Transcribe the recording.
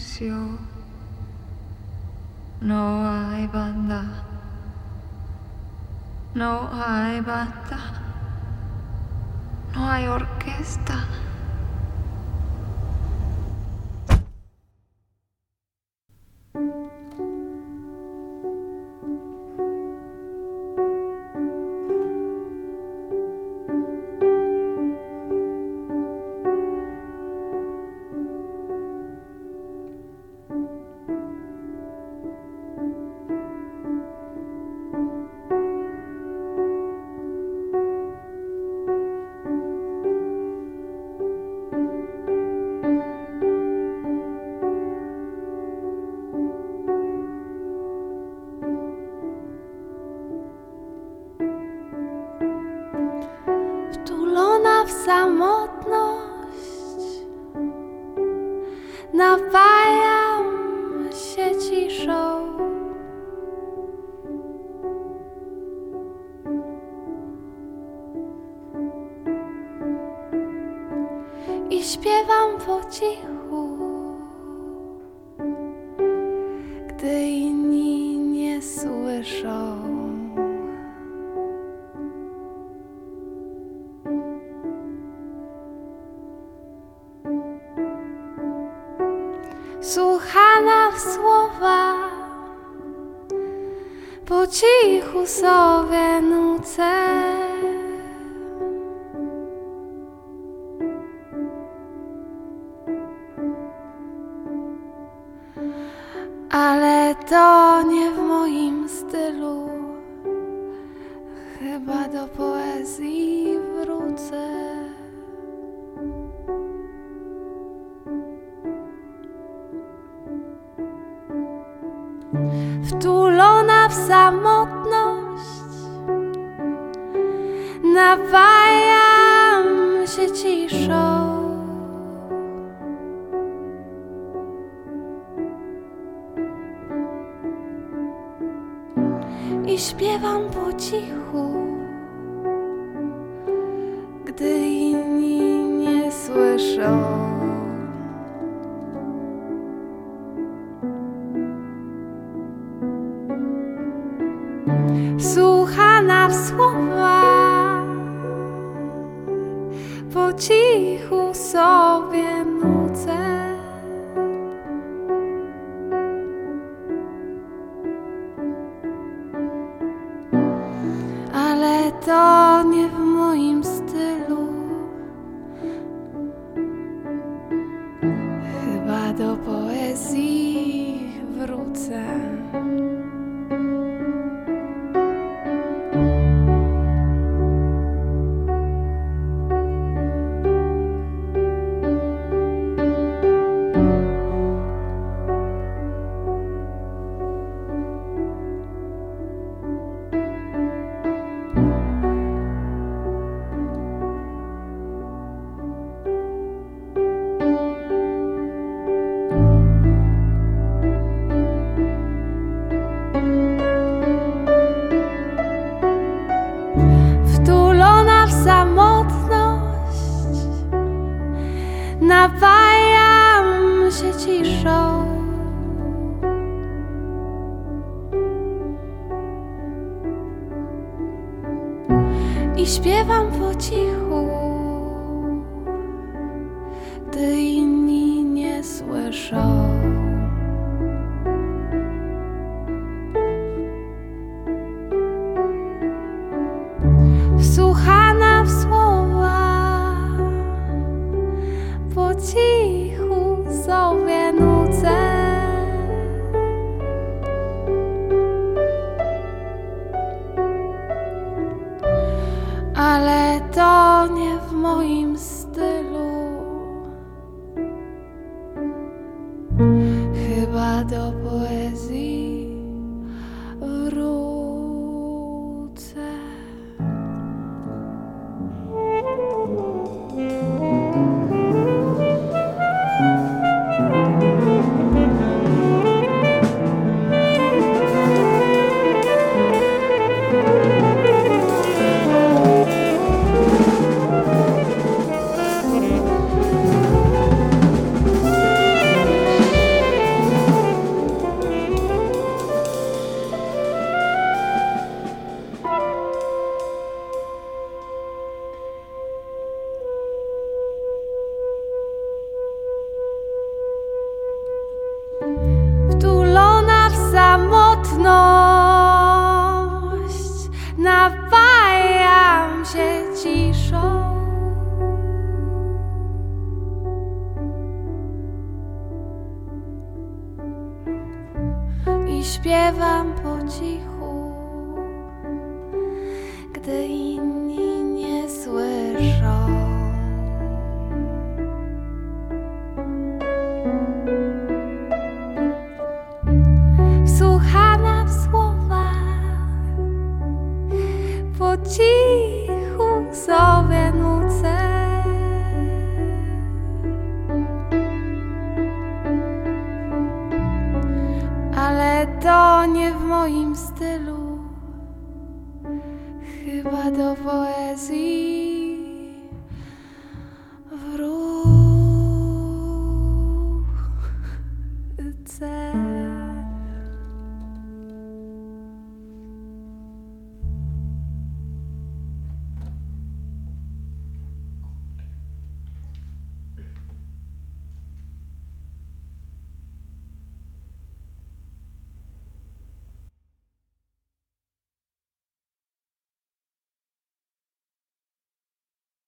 silencio. No hay banda. No hay banda. No hay orquesta. Samotność. Napajam się ciszą. I śpiewam po cichu. Gdy inni nie słyszą Słuchana w słowa. Po cichu sobie nucę. Ale to nie w moim stylu. Chyba do poezji wrócę wtulona w samotność, napajam się ciszą. I śpiewam po cichu, gdy inni nie słyszą. Po cichu sobie nucę Ale to nie w moim napajam się ciszą. I śpiewam po cichu, gdy inni nie słyszą. Wsłuchana sobie nucę. Ale to nie w moim stylu śpiewam po cichu, gdy inni To nie w moim stylu, chyba do poezji